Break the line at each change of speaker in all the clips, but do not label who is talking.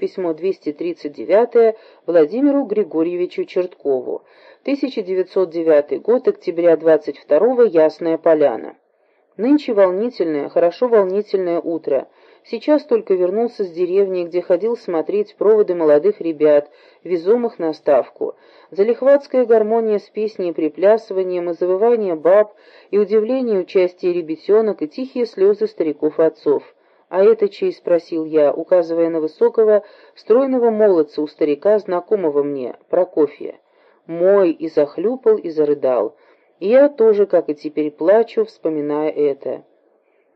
письмо 239 Владимиру Григорьевичу Черткову. 1909 год, октября 22 Ясная Поляна. Нынче волнительное, хорошо волнительное утро. Сейчас только вернулся с деревни, где ходил смотреть проводы молодых ребят, везомых на ставку. Залихватская гармония с песней приплясыванием, и завывание баб, и удивление участия ребятенок, и тихие слезы стариков и отцов. «А это чей?» — спросил я, указывая на высокого, стройного молодца у старика, знакомого мне, Прокофья. Мой и захлюпал, и зарыдал. И я тоже, как и теперь, плачу, вспоминая это.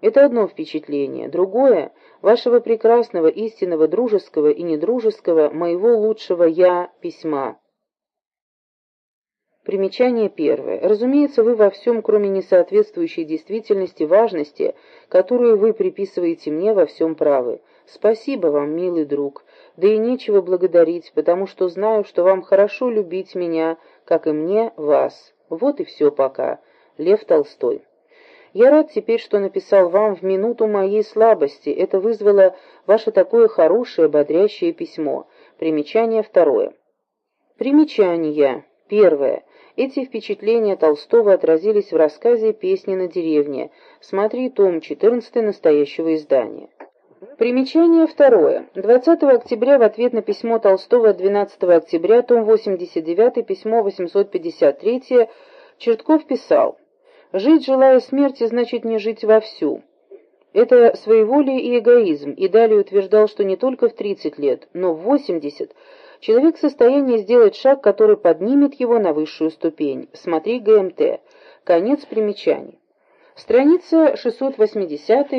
Это одно впечатление. Другое — вашего прекрасного, истинного, дружеского и недружеского, моего лучшего «я» письма. Примечание первое. Разумеется, вы во всем, кроме несоответствующей действительности важности, которую вы приписываете мне, во всем правы. Спасибо вам, милый друг. Да и нечего благодарить, потому что знаю, что вам хорошо любить меня, как и мне вас. Вот и все пока. Лев Толстой. Я рад теперь, что написал вам в минуту моей слабости. Это вызвало ваше такое хорошее, бодрящее письмо. Примечание второе. Примечание. Первое. Эти впечатления Толстого отразились в рассказе «Песни на деревне». Смотри том 14 настоящего издания. Примечание второе. 20 октября в ответ на письмо Толстого 12 октября, том 89, письмо 853, Чертков писал «Жить, желая смерти, значит не жить вовсю». Это своеволие и эгоизм, и далее утверждал, что не только в 30 лет, но в 80 Человек в состоянии сделать шаг, который поднимет его на высшую ступень. Смотри ГМТ. Конец примечаний. Страница 680